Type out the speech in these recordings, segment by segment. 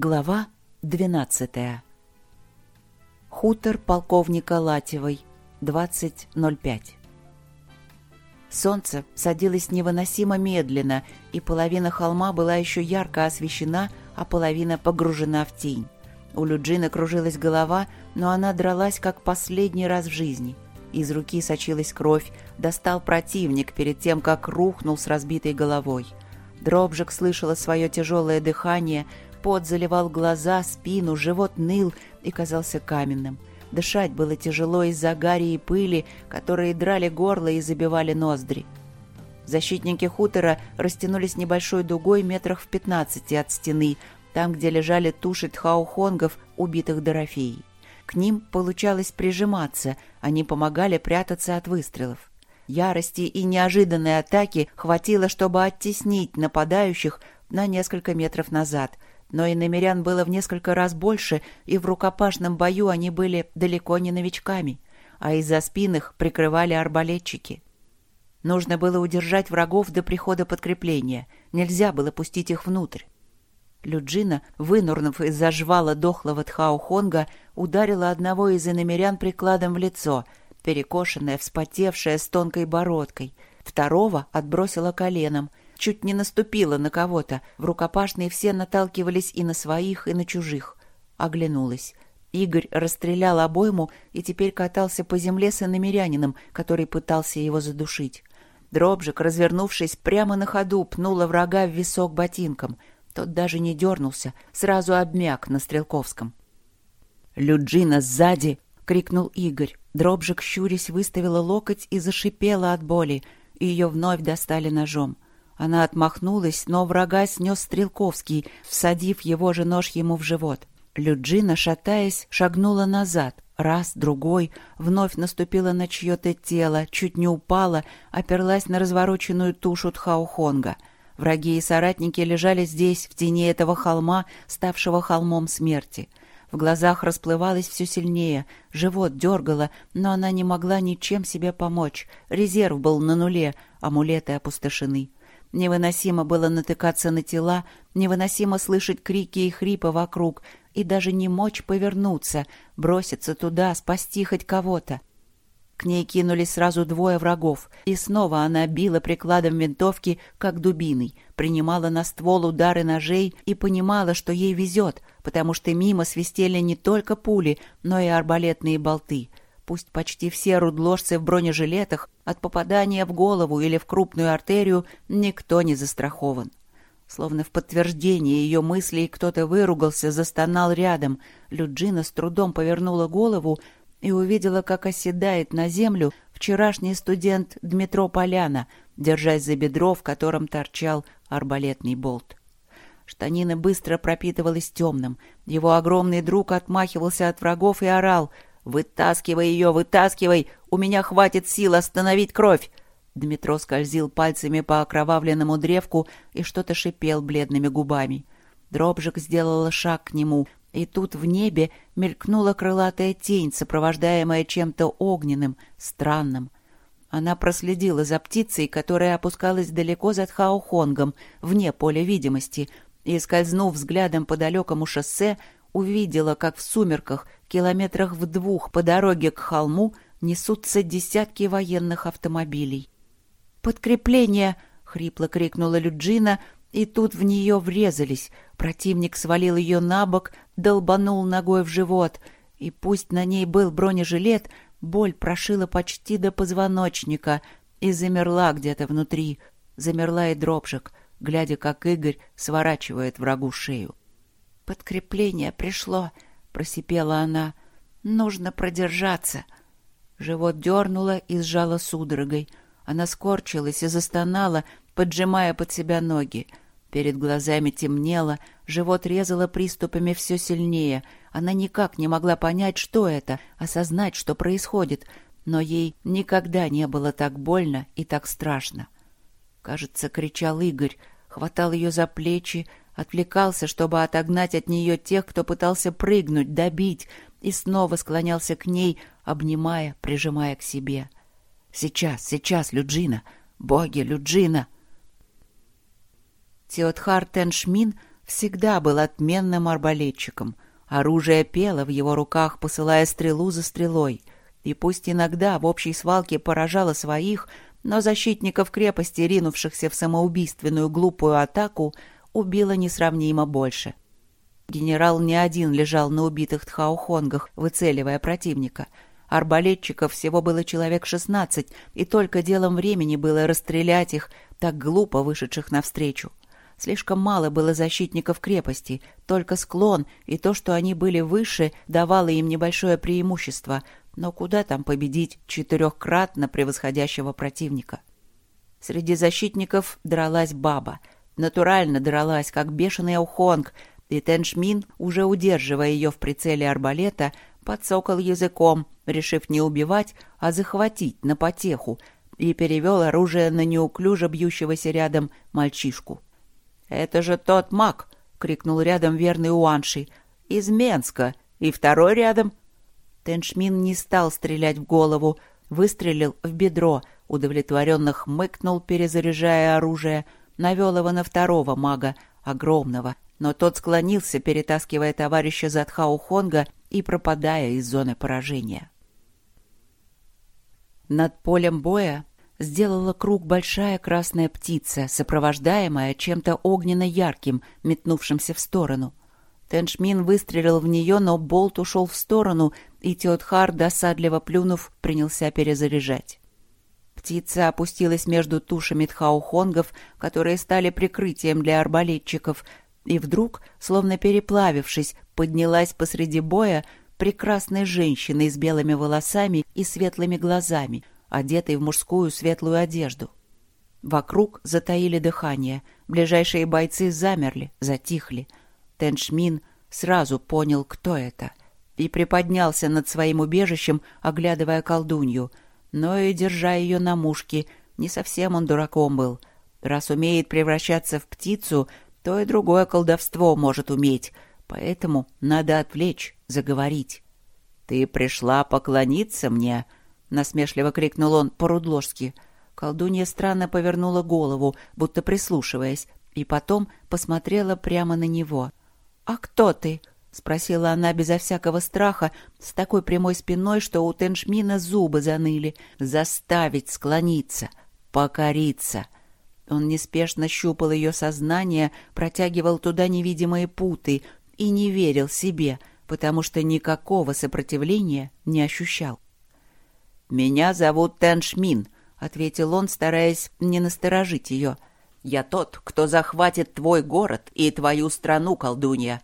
Глава 12. Хутор полковника Латевой, 20.05. Солнце садилось невыносимо медленно, и половина холма была еще ярко освещена, а половина погружена в тень. У Люджины кружилась голова, но она дралась как последний раз в жизни. Из руки сочилась кровь, достал противник перед тем, как рухнул с разбитой головой. Дробжик слышала свое тяжелое дыхание — Пот заливал глаза, спину, живот ныл и казался каменным. Дышать было тяжело из-за гари и пыли, которые драли горло и забивали ноздри. Защитники хутора растянулись небольшой дугой метрах в пятнадцати от стены, там, где лежали туши тхаухонгов, убитых Дорофеей. К ним получалось прижиматься, они помогали прятаться от выстрелов. Ярости и неожиданной атаки хватило, чтобы оттеснить нападающих на несколько метров назад, но и намерян было в несколько раз больше, и в рукопашном бою они были далеко не новичками, а из-за спин их прикрывали арбалетчики. Нужно было удержать врагов до прихода подкрепления, нельзя было пустить их внутрь. Люджина, вынурнув из-за жвала дохлого Тхаухонга, ударила одного из иномерян прикладом в лицо, перекошенное, вспотевшее с тонкой бородкой. Второго отбросила коленом — чуть не наступила на кого-то. В рукопашной все наталкивались и на своих, и на чужих. Оглянулась. Игорь расстрелял обойму и теперь катался по земле с иномерянином, который пытался его задушить. Дробжик, развернувшись прямо на ходу, пнула врага в висок ботинком. Тот даже не дернулся, сразу обмяк на Стрелковском. «Люджина сзади!» — крикнул Игорь. Дробжик, щурясь, выставила локоть и зашипела от боли. Ее вновь достали ножом. Она отмахнулась, но врага снес Стрелковский, всадив его же нож ему в живот. Люджина, шатаясь, шагнула назад. Раз, другой, вновь наступила на чье-то тело, чуть не упала, оперлась на развороченную тушу Тхаухонга. Враги и соратники лежали здесь, в тени этого холма, ставшего холмом смерти. В глазах расплывалось все сильнее, живот дергало, но она не могла ничем себе помочь. Резерв был на нуле, амулеты опустошены. Невыносимо было натыкаться на тела, невыносимо слышать крики и хрипы вокруг, и даже не мочь повернуться, броситься туда, спасти хоть кого-то. К ней кинулись сразу двое врагов, и снова она била прикладом винтовки, как дубиной, принимала на ствол удары ножей и понимала, что ей везет, потому что мимо свистели не только пули, но и арбалетные болты — Пусть почти все рудложцы в бронежилетах от попадания в голову или в крупную артерию никто не застрахован. Словно в подтверждение ее мыслей кто-то выругался, застонал рядом. Люджина с трудом повернула голову и увидела, как оседает на землю вчерашний студент Дмитро Поляна, держась за бедро, в котором торчал арбалетный болт. Штанина быстро пропитывалась темным. Его огромный друг отмахивался от врагов и орал — «Вытаскивай ее, вытаскивай! У меня хватит сил остановить кровь!» Дмитро скользил пальцами по окровавленному древку и что-то шипел бледными губами. Дробжик сделала шаг к нему, и тут в небе мелькнула крылатая тень, сопровождаемая чем-то огненным, странным. Она проследила за птицей, которая опускалась далеко за Тхаохонгом, вне поля видимости, и, скользнув взглядом по далекому шоссе, увидела, как в сумерках, километрах в двух по дороге к холму, несутся десятки военных автомобилей. «Подкрепление!» — хрипло крикнула Люджина, и тут в нее врезались. Противник свалил ее на бок, долбанул ногой в живот, и пусть на ней был бронежилет, боль прошила почти до позвоночника и замерла где-то внутри. Замерла и дробжик, глядя, как Игорь сворачивает врагу шею. «Подкрепление пришло», — просипела она. «Нужно продержаться». Живот дернуло и сжало судорогой. Она скорчилась и застонала, поджимая под себя ноги. Перед глазами темнело, живот резало приступами все сильнее. Она никак не могла понять, что это, осознать, что происходит, но ей никогда не было так больно и так страшно. Кажется, кричал Игорь, хватал ее за плечи, отвлекался, чтобы отогнать от нее тех, кто пытался прыгнуть, добить, и снова склонялся к ней, обнимая, прижимая к себе. «Сейчас, сейчас, Люджина! Боги, Люджина!» Теотхар Теншмин всегда был отменным арбалетчиком. Оружие пело в его руках, посылая стрелу за стрелой. И пусть иногда в общей свалке поражало своих, но защитников крепости, ринувшихся в самоубийственную глупую атаку, убило несравнимо больше. Генерал не один лежал на убитых тхаухонгах, выцеливая противника. Арбалетчиков всего было человек шестнадцать, и только делом времени было расстрелять их, так глупо вышедших навстречу. Слишком мало было защитников крепости, только склон и то, что они были выше, давало им небольшое преимущество, но куда там победить четырехкратно превосходящего противника? Среди защитников дралась баба. Натурально дралась, как бешеный аухонг, и Теншмин, уже удерживая ее в прицеле арбалета, подсокал языком, решив не убивать, а захватить на потеху, и перевел оружие на неуклюже бьющегося рядом мальчишку. «Это же тот маг!» — крикнул рядом верный Уанши. «Из Менска! И второй рядом!» Теншмин не стал стрелять в голову, выстрелил в бедро, удовлетворенно хмыкнул, перезаряжая оружие, навел его на второго мага, огромного, но тот склонился, перетаскивая товарища Задхау Хонга и пропадая из зоны поражения. Над полем боя сделала круг большая красная птица, сопровождаемая чем-то огненно-ярким, метнувшимся в сторону. Теншмин выстрелил в нее, но болт ушел в сторону, и Теотхар, досадливо плюнув, принялся перезаряжать. Птица опустилась между тушами тхаухонгов, которые стали прикрытием для арбалетчиков, и вдруг, словно переплавившись, поднялась посреди боя прекрасной женщиной с белыми волосами и светлыми глазами — одетый в мужскую светлую одежду. Вокруг затаили дыхание. Ближайшие бойцы замерли, затихли. Теншмин сразу понял, кто это, и приподнялся над своим убежищем, оглядывая колдунью. Но и держа ее на мушке, не совсем он дураком был. Раз умеет превращаться в птицу, то и другое колдовство может уметь, поэтому надо отвлечь, заговорить. «Ты пришла поклониться мне?» — насмешливо крикнул он по-рудложски. Колдунья странно повернула голову, будто прислушиваясь, и потом посмотрела прямо на него. «А кто ты?» — спросила она безо всякого страха, с такой прямой спиной, что у Теншмина зубы заныли. «Заставить склониться, покориться». Он неспешно щупал ее сознание, протягивал туда невидимые путы и не верил себе, потому что никакого сопротивления не ощущал. «Меня зовут Тэншмин», — ответил он, стараясь не насторожить ее. «Я тот, кто захватит твой город и твою страну, колдунья».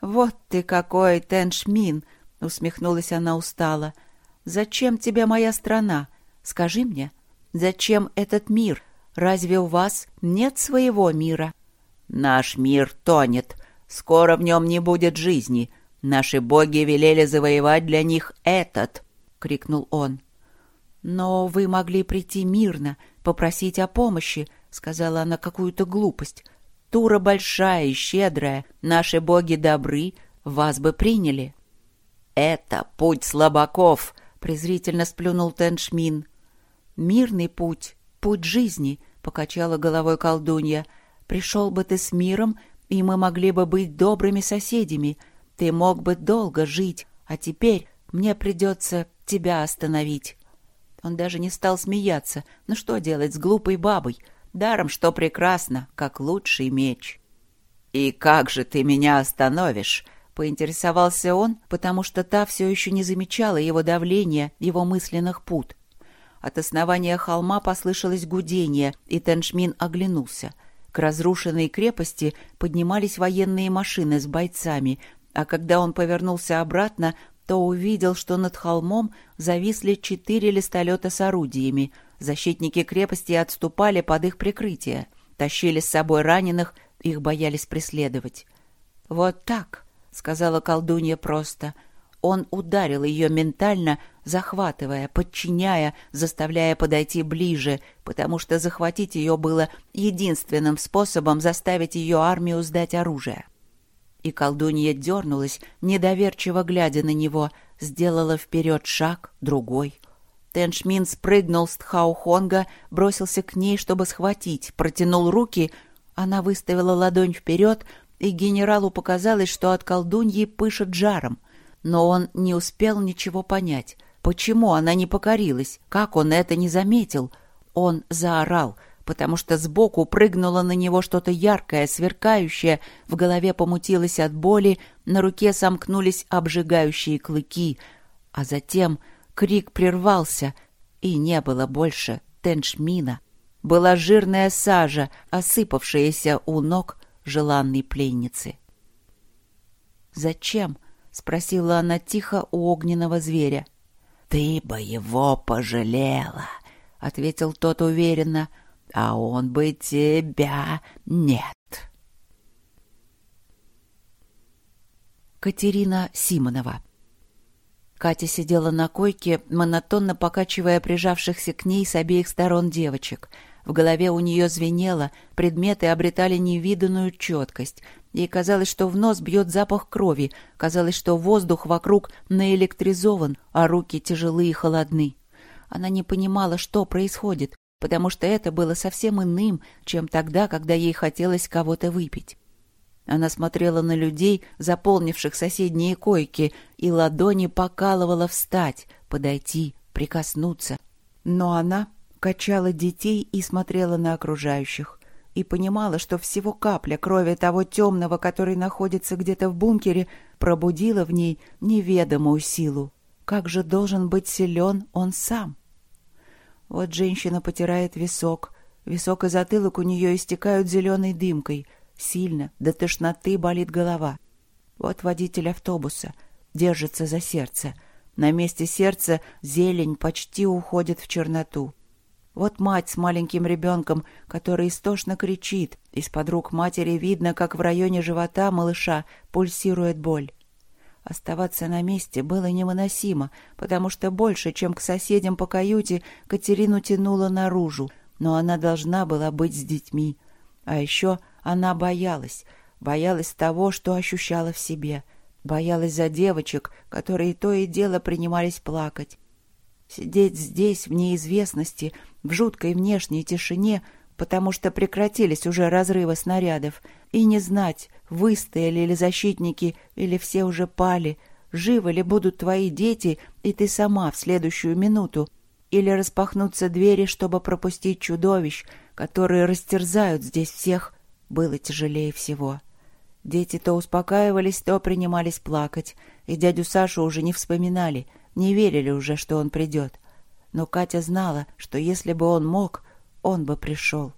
«Вот ты какой, Тэншмин!» — усмехнулась она устало. «Зачем тебе моя страна? Скажи мне, зачем этот мир? Разве у вас нет своего мира?» «Наш мир тонет. Скоро в нем не будет жизни. Наши боги велели завоевать для них этот!» — крикнул он. «Но вы могли прийти мирно, попросить о помощи», — сказала она какую-то глупость. «Тура большая и щедрая, наши боги добры, вас бы приняли». «Это путь слабаков», — презрительно сплюнул Теншмин. «Мирный путь, путь жизни», — покачала головой колдунья. «Пришел бы ты с миром, и мы могли бы быть добрыми соседями. Ты мог бы долго жить, а теперь мне придется тебя остановить». Он даже не стал смеяться. Ну что делать с глупой бабой? Даром, что прекрасно, как лучший меч. «И как же ты меня остановишь?» — поинтересовался он, потому что та все еще не замечала его давления, его мысленных пут. От основания холма послышалось гудение, и Теншмин оглянулся. К разрушенной крепости поднимались военные машины с бойцами, а когда он повернулся обратно, то увидел, что над холмом зависли четыре листолета с орудиями. Защитники крепости отступали под их прикрытие, тащили с собой раненых, их боялись преследовать. «Вот так», — сказала колдунья просто. Он ударил ее ментально, захватывая, подчиняя, заставляя подойти ближе, потому что захватить ее было единственным способом заставить ее армию сдать оружие. И колдунья дернулась, недоверчиво глядя на него, сделала вперед шаг, другой. Теншмин спрыгнул с Тхаухонга, бросился к ней, чтобы схватить, протянул руки. Она выставила ладонь вперед, и генералу показалось, что от колдуньи пышет жаром. Но он не успел ничего понять. Почему она не покорилась? Как он это не заметил? Он заорал, потому что сбоку прыгнуло на него что-то яркое, сверкающее, в голове помутилось от боли, на руке сомкнулись обжигающие клыки, а затем крик прервался, и не было больше теншмина. Была жирная сажа, осыпавшаяся у ног желанной пленницы. «Зачем?» — спросила она тихо у огненного зверя. «Ты бы его пожалела», — ответил тот уверенно, — «а он бы тебя нет». Катерина Симонова Катя сидела на койке, монотонно покачивая прижавшихся к ней с обеих сторон девочек. В голове у нее звенело, предметы обретали невиданную четкость. Ей казалось, что в нос бьет запах крови, казалось, что воздух вокруг наэлектризован, а руки тяжелые и холодны. Она не понимала, что происходит, потому что это было совсем иным, чем тогда, когда ей хотелось кого-то выпить. Она смотрела на людей, заполнивших соседние койки, и ладони покалывала встать, подойти, прикоснуться. Но она качала детей и смотрела на окружающих. И понимала, что всего капля крови того темного, который находится где-то в бункере, пробудила в ней неведомую силу. Как же должен быть силен он сам? Вот женщина потирает висок. Висок и затылок у нее истекают зеленой дымкой — Сильно, до тошноты болит голова. Вот водитель автобуса. Держится за сердце. На месте сердца зелень почти уходит в черноту. Вот мать с маленьким ребенком, который истошно кричит. Из-под рук матери видно, как в районе живота малыша пульсирует боль. Оставаться на месте было невыносимо, потому что больше, чем к соседям по каюте, Катерину тянуло наружу, но она должна была быть с детьми. А еще она боялась, боялась того, что ощущала в себе, боялась за девочек, которые то и дело принимались плакать. Сидеть здесь, в неизвестности, в жуткой внешней тишине, потому что прекратились уже разрывы снарядов, и не знать, выстояли ли защитники или все уже пали, живы ли будут твои дети и ты сама в следующую минуту, или распахнутся двери, чтобы пропустить чудовищ, которые растерзают здесь всех было тяжелее всего. Дети то успокаивались, то принимались плакать, и дядю Сашу уже не вспоминали, не верили уже, что он придет. Но Катя знала, что если бы он мог, он бы пришел.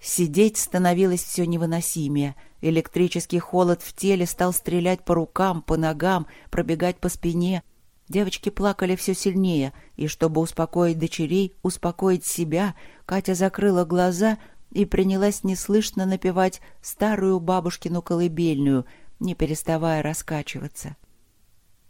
Сидеть становилось все невыносимее. Электрический холод в теле стал стрелять по рукам, по ногам, пробегать по спине. Девочки плакали все сильнее, и чтобы успокоить дочерей, успокоить себя, Катя закрыла глаза и принялась неслышно напевать старую бабушкину колыбельную, не переставая раскачиваться.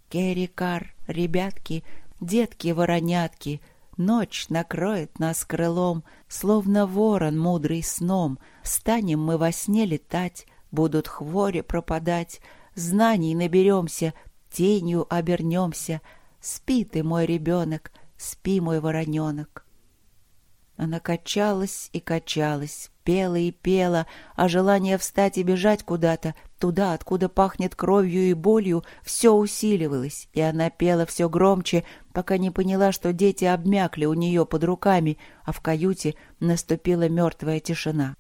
«Керрикар, ребятки, детки-воронятки, ночь накроет нас крылом, словно ворон мудрый сном, станем мы во сне летать, будут хвори пропадать, знаний наберемся, тенью обернемся. Спи ты, мой ребенок, спи, мой вороненок». Она качалась и качалась, пела и пела, а желание встать и бежать куда-то, туда, откуда пахнет кровью и болью, все усиливалось, и она пела все громче, пока не поняла, что дети обмякли у нее под руками, а в каюте наступила мертвая тишина.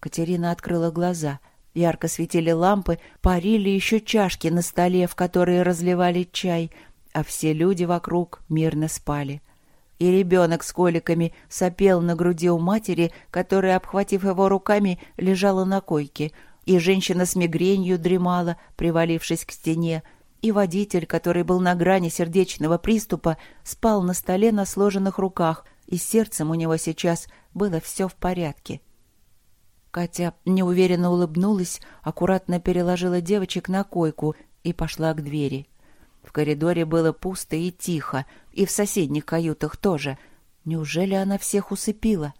Катерина открыла глаза. Ярко светили лампы, парили еще чашки на столе, в которые разливали чай, а все люди вокруг мирно спали. — и ребенок с коликами сопел на груди у матери, которая, обхватив его руками, лежала на койке, и женщина с мигренью дремала, привалившись к стене, и водитель, который был на грани сердечного приступа, спал на столе на сложенных руках, и сердцем у него сейчас было все в порядке. Катя неуверенно улыбнулась, аккуратно переложила девочек на койку и пошла к двери. В коридоре было пусто и тихо, и в соседних каютах тоже. Неужели она всех усыпила?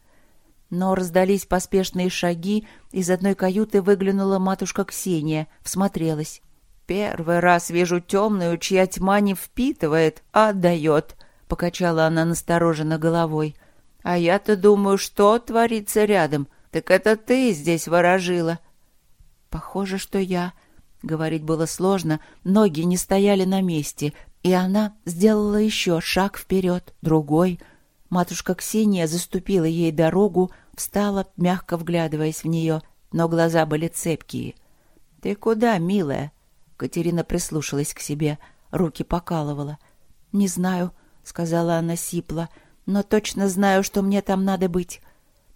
Но раздались поспешные шаги, из одной каюты выглянула матушка Ксения, всмотрелась. «Первый раз вижу темную, чья тьма не впитывает, а отдает», — покачала она настороженно головой. «А я-то думаю, что творится рядом. Так это ты здесь ворожила». Похоже, что я. Говорить было сложно, ноги не стояли на месте, и она сделала еще шаг вперед, другой. Матушка Ксения заступила ей дорогу, встала, мягко вглядываясь в нее, но глаза были цепкие. «Ты куда, милая?» Катерина прислушалась к себе, руки покалывала. «Не знаю», — сказала она сипло, — «но точно знаю, что мне там надо быть».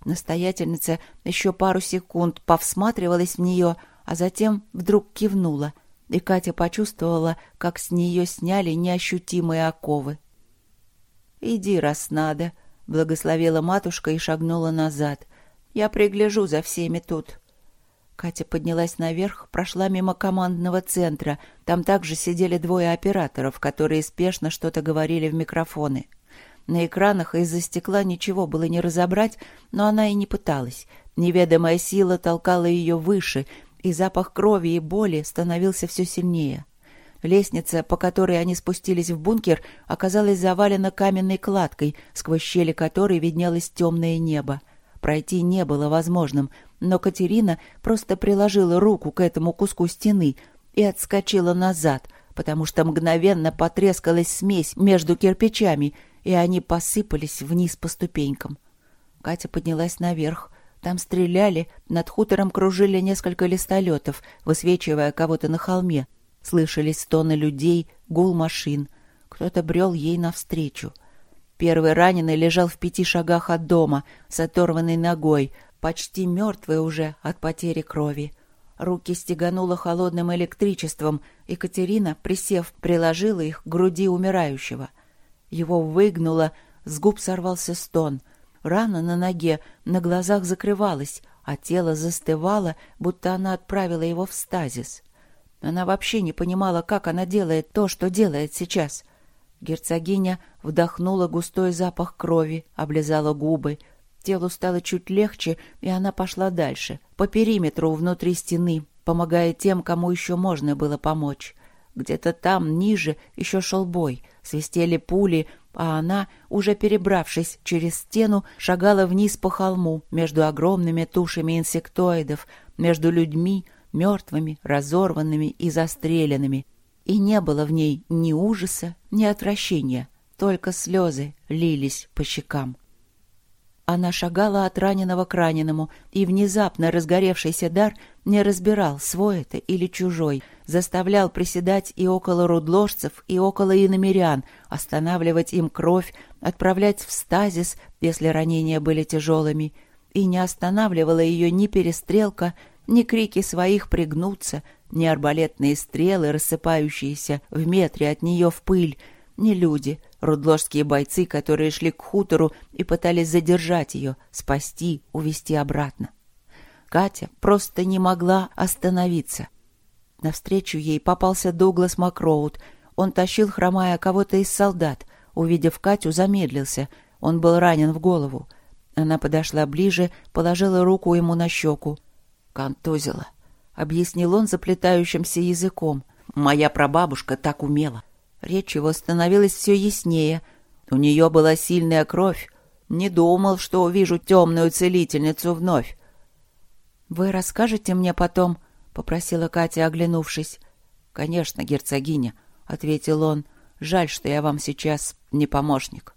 Настоятельница еще пару секунд повсматривалась в нее, а затем вдруг кивнула — и Катя почувствовала, как с нее сняли неощутимые оковы. «Иди, раз надо», — благословила матушка и шагнула назад. «Я пригляжу за всеми тут». Катя поднялась наверх, прошла мимо командного центра. Там также сидели двое операторов, которые спешно что-то говорили в микрофоны. На экранах из-за стекла ничего было не разобрать, но она и не пыталась. Неведомая сила толкала ее выше, и запах крови и боли становился все сильнее. Лестница, по которой они спустились в бункер, оказалась завалена каменной кладкой, сквозь щели которой виднелось темное небо. Пройти не было возможным, но Катерина просто приложила руку к этому куску стены и отскочила назад, потому что мгновенно потрескалась смесь между кирпичами, и они посыпались вниз по ступенькам. Катя поднялась наверх, там стреляли, над хутором кружили несколько листолетов, высвечивая кого-то на холме. Слышались стоны людей, гул машин. Кто-то брел ей навстречу. Первый раненый лежал в пяти шагах от дома, с оторванной ногой, почти мертвый уже от потери крови. Руки стегануло холодным электричеством, и Катерина, присев, приложила их к груди умирающего. Его выгнуло, с губ сорвался стон — Рана на ноге на глазах закрывалась, а тело застывало, будто она отправила его в стазис. Она вообще не понимала, как она делает то, что делает сейчас. Герцогиня вдохнула густой запах крови, облизала губы. Телу стало чуть легче, и она пошла дальше, по периметру внутри стены, помогая тем, кому еще можно было помочь. Где-то там, ниже, еще шел бой. Свистели пули, а она, уже перебравшись через стену, шагала вниз по холму между огромными тушами инсектоидов, между людьми, мертвыми, разорванными и застреленными. И не было в ней ни ужаса, ни отвращения, только слезы лились по щекам. Она шагала от раненого к раненому, и внезапно разгоревшийся дар не разбирал, свой это или чужой — заставлял приседать и около рудложцев, и около иномерян, останавливать им кровь, отправлять в стазис, если ранения были тяжелыми, и не останавливала ее ни перестрелка, ни крики своих пригнуться, ни арбалетные стрелы, рассыпающиеся в метре от нее в пыль, ни люди, рудложские бойцы, которые шли к хутору и пытались задержать ее, спасти, увести обратно. Катя просто не могла остановиться. Навстречу ей попался Дуглас Макроуд. Он тащил, хромая, кого-то из солдат. Увидев Катю, замедлился. Он был ранен в голову. Она подошла ближе, положила руку ему на щеку. «Контузила», — объяснил он заплетающимся языком. «Моя прабабушка так умела». Речь его становилась все яснее. У нее была сильная кровь. Не думал, что увижу темную целительницу вновь. «Вы расскажете мне потом?» попросила Катя, оглянувшись. «Конечно, герцогиня», — ответил он. «Жаль, что я вам сейчас не помощник».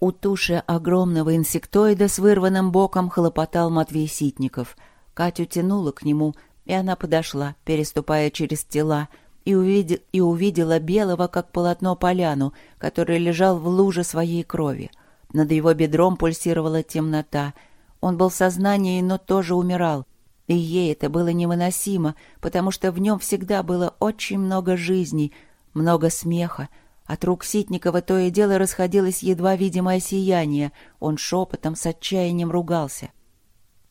У туши огромного инсектоида с вырванным боком хлопотал Матвей Ситников. Катю тянула к нему, и она подошла, переступая через тела, и, увидел, и увидела белого, как полотно, поляну, который лежал в луже своей крови. Над его бедром пульсировала темнота. Он был в сознании, но тоже умирал. И ей это было невыносимо, потому что в нем всегда было очень много жизней, много смеха. От рук Ситникова то и дело расходилось едва видимое сияние. Он шепотом с отчаянием ругался.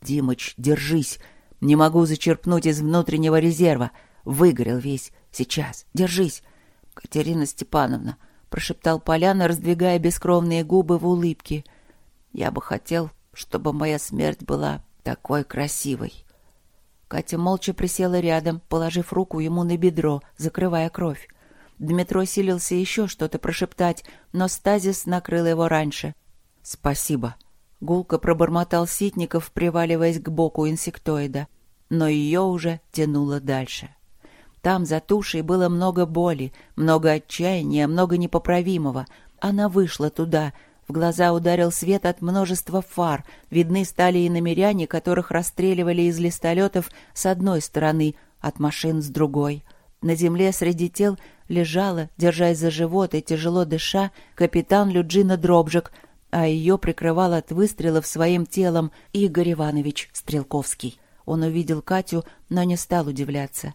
«Димыч, держись! Не могу зачерпнуть из внутреннего резерва. Выгорел весь. Сейчас. Держись!» «Катерина Степановна», — прошептал Поляна, раздвигая бескровные губы в улыбке. «Я бы хотел, чтобы моя смерть была такой красивой». Катя молча присела рядом, положив руку ему на бедро, закрывая кровь. Дмитро силился еще что-то прошептать, но стазис накрыл его раньше. «Спасибо», — гулко пробормотал Ситников, приваливаясь к боку инсектоида. но ее уже тянуло дальше. Там за тушей было много боли, много отчаяния, много непоправимого. Она вышла туда. В глаза ударил свет от множества фар. Видны стали и намеряне, которых расстреливали из листолетов с одной стороны, от машин с другой. На земле среди тел лежала, держась за живот и тяжело дыша, капитан Люджина Дробжик, а ее прикрывал от выстрелов своим телом Игорь Иванович Стрелковский. Он увидел Катю, но не стал удивляться.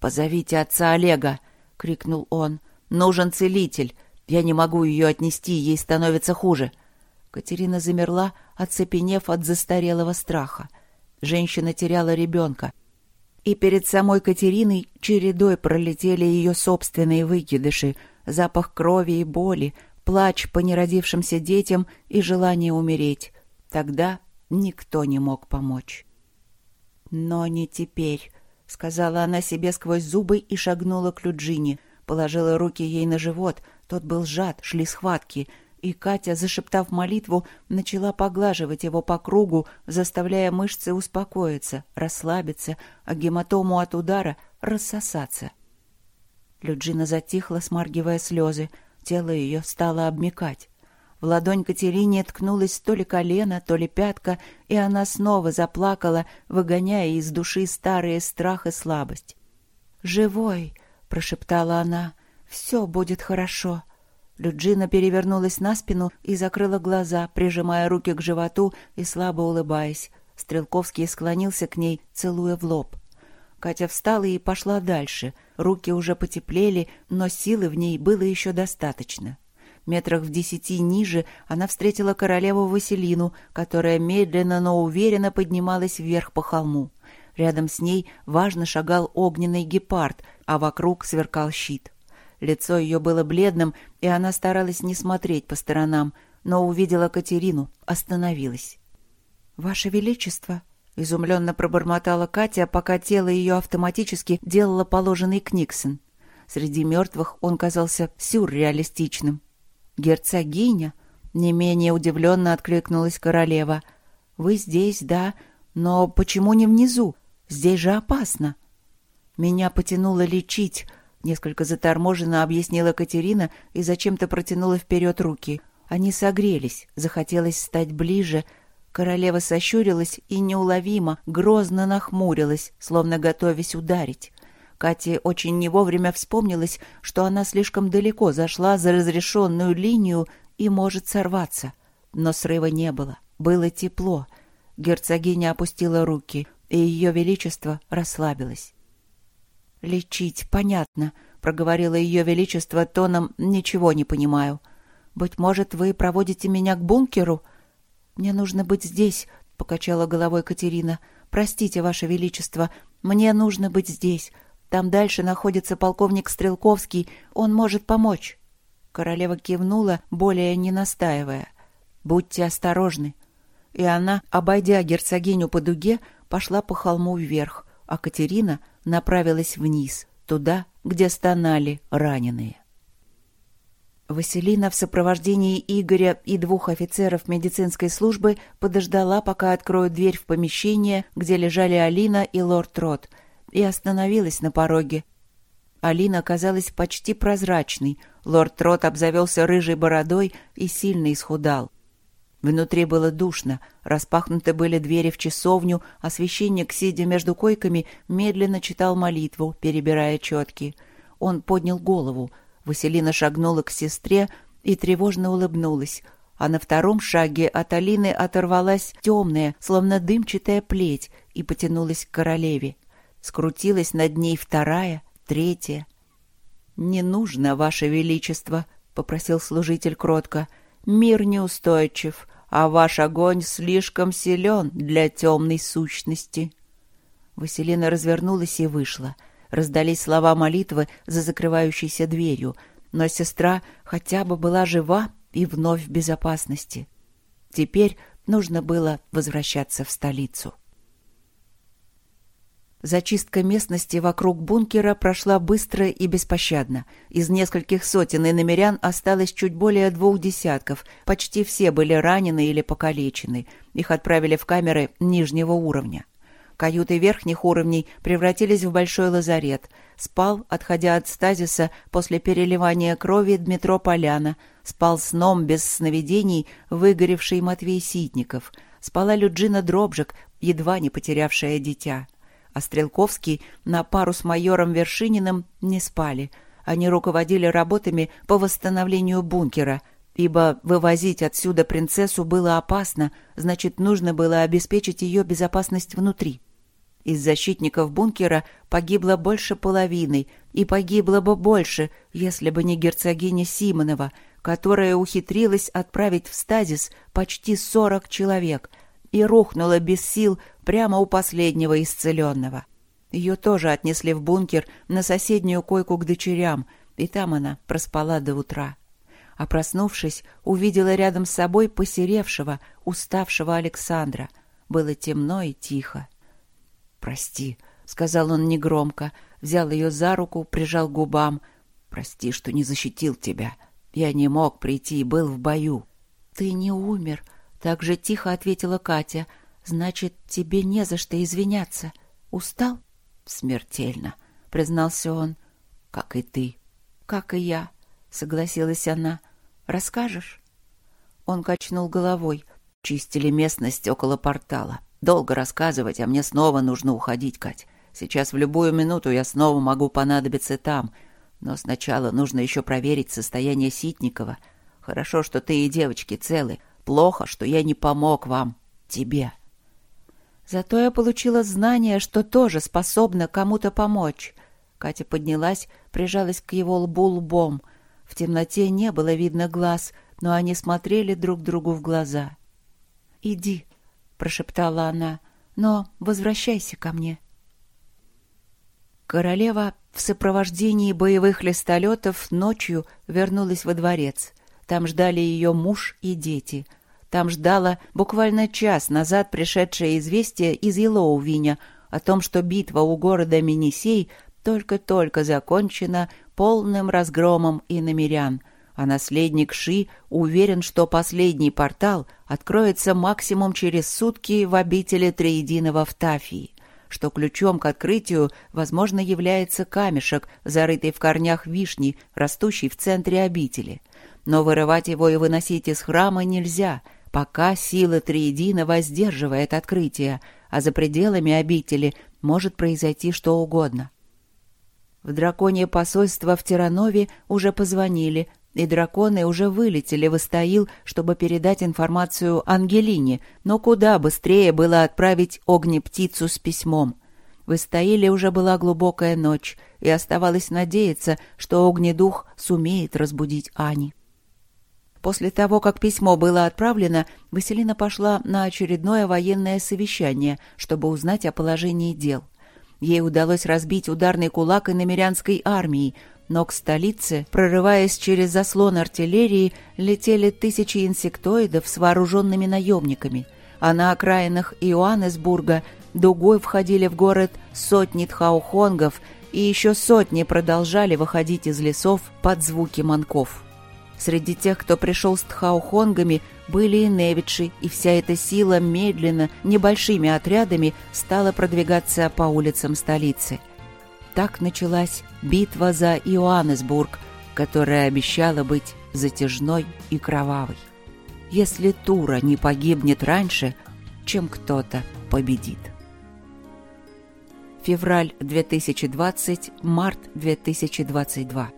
«Позовите отца Олега!» — крикнул он. «Нужен целитель! Я не могу ее отнести, ей становится хуже!» Катерина замерла, оцепенев от застарелого страха. Женщина теряла ребенка. И перед самой Катериной чередой пролетели ее собственные выкидыши, запах крови и боли, плач по неродившимся детям и желание умереть. Тогда никто не мог помочь. Но не теперь сказала она себе сквозь зубы и шагнула к Люджине, положила руки ей на живот, тот был сжат, шли схватки, и Катя, зашептав молитву, начала поглаживать его по кругу, заставляя мышцы успокоиться, расслабиться, а гематому от удара рассосаться. Люджина затихла, смаргивая слезы, тело ее стало обмекать. В ладонь Катерине ткнулась то ли колено, то ли пятка, и она снова заплакала, выгоняя из души старые страх и слабость. «Живой!» — прошептала она. «Все будет хорошо!» Люджина перевернулась на спину и закрыла глаза, прижимая руки к животу и слабо улыбаясь. Стрелковский склонился к ней, целуя в лоб. Катя встала и пошла дальше. Руки уже потеплели, но силы в ней было еще достаточно. Метрах в десяти ниже она встретила королеву Василину, которая медленно, но уверенно поднималась вверх по холму. Рядом с ней важно шагал огненный гепард, а вокруг сверкал щит. Лицо ее было бледным, и она старалась не смотреть по сторонам, но увидела Катерину, остановилась. «Ваше Величество!» — изумленно пробормотала Катя, пока тело ее автоматически делало положенный Книксон. Среди мертвых он казался сюрреалистичным. «Герцогиня?» — не менее удивленно откликнулась королева. «Вы здесь, да, но почему не внизу? Здесь же опасно». «Меня потянуло лечить», — несколько заторможенно объяснила Катерина и зачем-то протянула вперед руки. Они согрелись, захотелось стать ближе. Королева сощурилась и неуловимо, грозно нахмурилась, словно готовясь ударить. Кате очень не вовремя вспомнилось, что она слишком далеко зашла за разрешенную линию и может сорваться. Но срыва не было. Было тепло. Герцогиня опустила руки, и ее величество расслабилось. «Лечить, понятно», — проговорила ее величество тоном «ничего не понимаю». «Быть может, вы проводите меня к бункеру?» «Мне нужно быть здесь», — покачала головой Катерина. «Простите, ваше величество, мне нужно быть здесь. Там дальше находится полковник Стрелковский, он может помочь». Королева кивнула, более не настаивая. «Будьте осторожны». И она, обойдя герцогиню по дуге, пошла по холму вверх, а Катерина направилась вниз, туда, где стонали раненые. Василина в сопровождении Игоря и двух офицеров медицинской службы подождала, пока откроют дверь в помещение, где лежали Алина и лорд Рот, и остановилась на пороге. Алина оказалась почти прозрачной, лорд Трот обзавелся рыжей бородой и сильно исхудал. Внутри было душно, распахнуты были двери в часовню, а священник, сидя между койками, медленно читал молитву, перебирая четки. Он поднял голову. Василина шагнула к сестре и тревожно улыбнулась, а на втором шаге от Алины оторвалась темная, словно дымчатая плеть, и потянулась к королеве. Скрутилась над ней вторая, третья. «Не нужно, Ваше Величество», — попросил служитель кротко. «Мир неустойчив, а ваш огонь слишком силен для темной сущности». Василина развернулась и вышла. Раздались слова молитвы за закрывающейся дверью, но сестра хотя бы была жива и вновь в безопасности. Теперь нужно было возвращаться в столицу. Зачистка местности вокруг бункера прошла быстро и беспощадно. Из нескольких сотен иномерян осталось чуть более двух десятков. Почти все были ранены или покалечены. Их отправили в камеры нижнего уровня. Каюты верхних уровней превратились в большой лазарет. Спал, отходя от стазиса после переливания крови Дмитро Поляна. Спал сном без сновидений выгоревший Матвей Ситников. Спала Люджина Дробжик, едва не потерявшая дитя. А Стрелковский на пару с майором Вершининым не спали. Они руководили работами по восстановлению бункера — ибо вывозить отсюда принцессу было опасно, значит, нужно было обеспечить ее безопасность внутри. Из защитников бункера погибло больше половины, и погибло бы больше, если бы не герцогиня Симонова, которая ухитрилась отправить в стазис почти сорок человек и рухнула без сил прямо у последнего исцеленного. Ее тоже отнесли в бункер на соседнюю койку к дочерям, и там она проспала до утра. А проснувшись, увидела рядом с собой посеревшего, уставшего Александра. Было темно и тихо. «Прости», — сказал он негромко, взял ее за руку, прижал к губам. «Прости, что не защитил тебя. Я не мог прийти, был в бою». «Ты не умер», — так же тихо ответила Катя. «Значит, тебе не за что извиняться. Устал?» «Смертельно», — признался он. «Как и ты». «Как и я», — согласилась она. «Расскажешь?» Он качнул головой. Чистили местность около портала. Долго рассказывать, а мне снова нужно уходить, Кать. Сейчас в любую минуту я снова могу понадобиться там. Но сначала нужно еще проверить состояние Ситникова. Хорошо, что ты и девочки целы. Плохо, что я не помог вам. Тебе. Зато я получила знание, что тоже способна кому-то помочь. Катя поднялась, прижалась к его лбу лбом. В темноте не было видно глаз, но они смотрели друг другу в глаза. «Иди», прошептала она. «Но возвращайся ко мне». Королева в сопровождении боевых листолетов ночью вернулась во дворец. Там ждали ее муж и дети. Там ждала буквально час назад пришедшее известие из Елоувиня о том, что битва у города Минисей только-только закончена полным разгромом иномерян — а наследник Ши уверен, что последний портал откроется максимум через сутки в обители Триединого в Тафии, что ключом к открытию, возможно, является камешек, зарытый в корнях вишни, растущий в центре обители. Но вырывать его и выносить из храма нельзя, пока сила Триединого сдерживает открытие, а за пределами обители может произойти что угодно. В драконье посольство в Тиранове уже позвонили, и драконы уже вылетели в Истаил, чтобы передать информацию Ангелине, но куда быстрее было отправить огнептицу с письмом. В Истаиле уже была глубокая ночь, и оставалось надеяться, что огнедух сумеет разбудить Ани. После того, как письмо было отправлено, Василина пошла на очередное военное совещание, чтобы узнать о положении дел. Ей удалось разбить ударный кулак иномерянской армии, но к столице, прорываясь через заслон артиллерии, летели тысячи инсектоидов с вооруженными наемниками, а на окраинах Иоаннесбурга дугой входили в город сотни тхаухонгов, и еще сотни продолжали выходить из лесов под звуки манков. Среди тех, кто пришел с тхаухонгами, были и невичи, и вся эта сила медленно, небольшими отрядами стала продвигаться по улицам столицы – так началась битва за Иоаннесбург, которая обещала быть затяжной и кровавой. Если Тура не погибнет раньше, чем кто-то победит. Февраль 2020, март 2022.